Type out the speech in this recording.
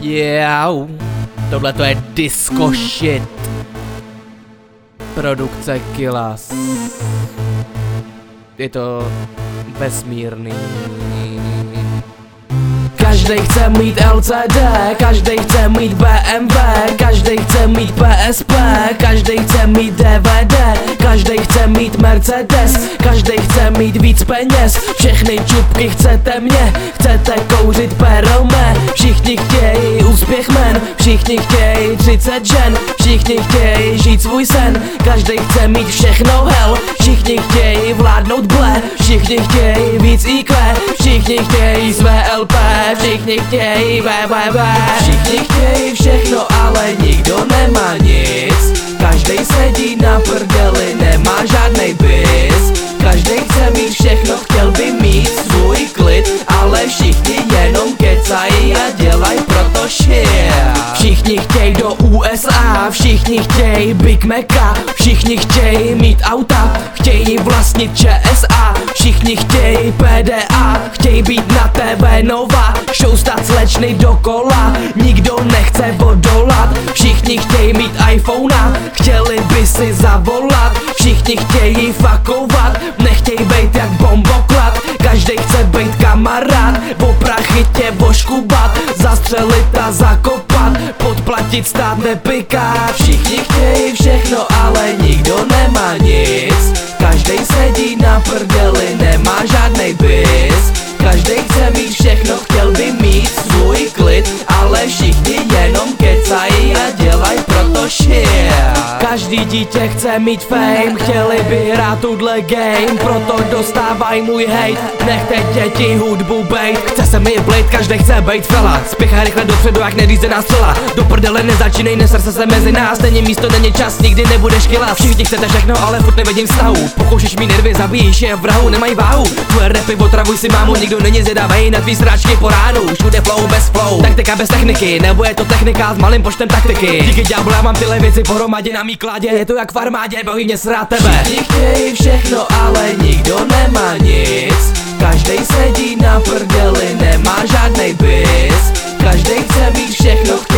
Yeah, tohle to je disco shit. Produkce Kilas. Je to vesmírný. Každý chce mít LCD, každý chce mít BMW, každý chce mít PSP, každý chce mít DVD, Mercedes, každý chce mít víc peněz, všechny čupky chcete mě, chcete kouřit perome, všichni chtějí úspěch men, všichni chtějí 30 žen, všichni chtějí žít svůj sen, každý chce mít všechno hell, všichni chtějí vládnout ble, všichni chtějí víc IQ, všichni chtějí své LP, všichni chtějí BBB Všichni chtějí všechno, ale nikdo nemá nic. Každý sedí na prdeli, do USA, všichni chtějí Big Maca Všichni chtějí mít auta, chtějí vlastnit ČSA Všichni chtějí PDA, chtějí být na TV Nova. Show stát slečny dokola, nikdo nechce odolat. Všichni chtějí mít iPhonea, chtěli by si zavolat. Všichni chtějí fakovat, kamarád, o prachy tě voškubat Zastřelit a zakopat, podplatit stát nepiká. Všichni chtějí všechno, ale nikdo nemá nic. Každý sedí na prdeli, nemá žádnej bis Každý chce mít všechno, chtěl by mít Každý dítě chce mít fame, chtěli by hrát tuhle game Proto dostávaj můj hate, nechte děti hudbu bejt. Chce se mi blade, každý chce bejt fela. Spěchá rychle dopředu, jak neřízená střela. Do prdele nezačínej, nesrse se mezi nás. Není místo, není čas, nikdy nebudeš kila. Všichni chcete všechno, ale furt nevidím snahu Pokoušíš mi nervy, zabíjíš je v vrahu, nemají váhu. Tvoje repy otravuj si mámu, nikdo není zvědavej Na tvý sráčky po ránu, všude flow bez flow. Taktika bez techniky, nebo je to technika s malým počtem taktiky. Díky ďáblu já mám tyhle věci pohromadě na mý kladě Je to jak v armádě, bojí mě srát tebe. Všichni chtějí všechno, ale nikdo nemá nic. Každý sedí na prdeli, nemá žádnej bis Každý chce mít všechno, chtěl